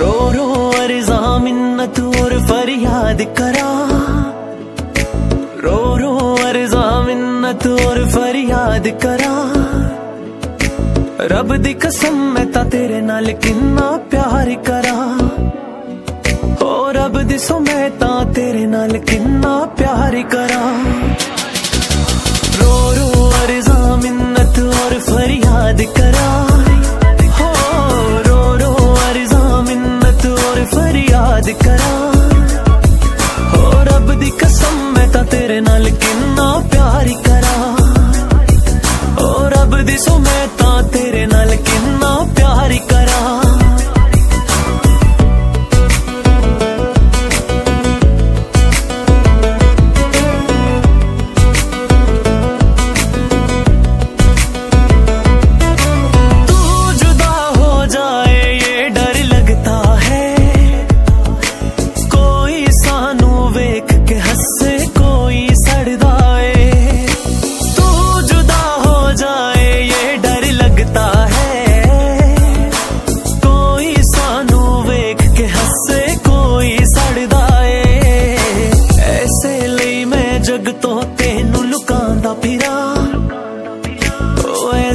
रो रो अर्जा मिन्नत और फरियाद करा रो रो अर्जा मिन्नत और फरियाद करा रब दी कसम मैं ता तेरे नाल किन्ना प्यार करा हो रब दी सो मैं ता तेरे नाल किन्ना प्यार करा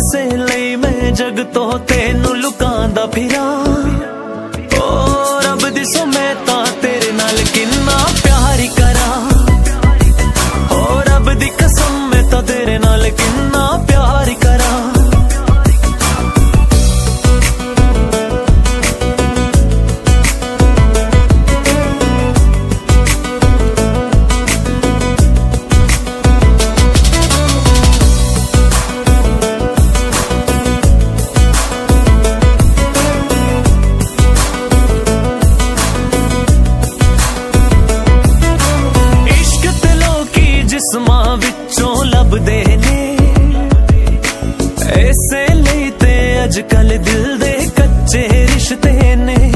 ਓ ਲਈ ਮੈਂ ਜਗ ਤੋਂ ਤੇ ਇਸੇ ਲਈ ਤੇ ਅੱਜ ਕੱਲ ਦਿਲ ਦੇ ਕੱਚੇ ਰਿਸ਼ਤੇ ਨੇ।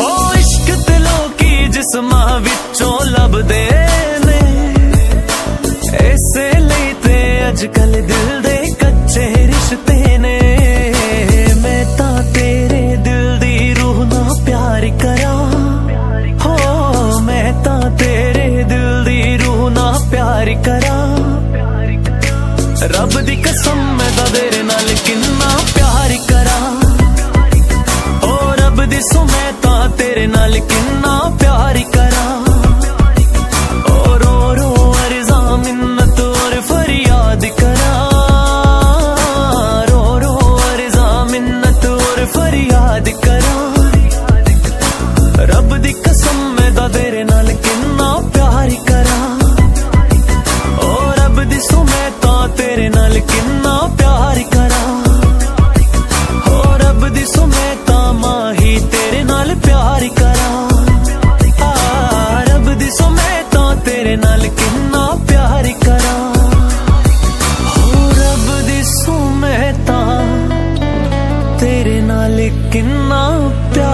ਹੋ ਇਸ਼ਕ ਤੇ ਲੋਕੀ ਜਿਸਮਾਂ ਵਿੱਚੋਂ ਲੱਭਦੇ ਨੇ। ਇਸੇ ਲਈ ਤੇ ਅੱਜ ਕੱਲ ਦਿਲ ਦੇ ਕੱਚੇ ਰਿਸ਼ਤੇ ਨੇ। ਮੈਂ ਤਾਂ ਤੇਰੇ ਦਿਲ ਦੀ ਰੂਹ ਨਾਲ ਪਿਆਰ ਕਰਾਂ। ਹੋ, ਮੈਂ ਤਾਂ ਤੇਰੇ ਦਿਲ ਦੀ ਰੂਹ ਨਾਲ ਪਿਆਰ ਕਰਾਂ। ਰੱਬ ਦੀ ਕਸਮ ਤੇਰੇ ਨਾਲ ਕਿੰਨਾ ਪਿਆਰ ਕਰਾਂ। ਹੋ ਰੱਬ ਦੀ ਸੁਮੇ ਤਾਂ ਤੇਰੇ ਨਾਲ ਕਿੰਨਾ ਪਿਆਰ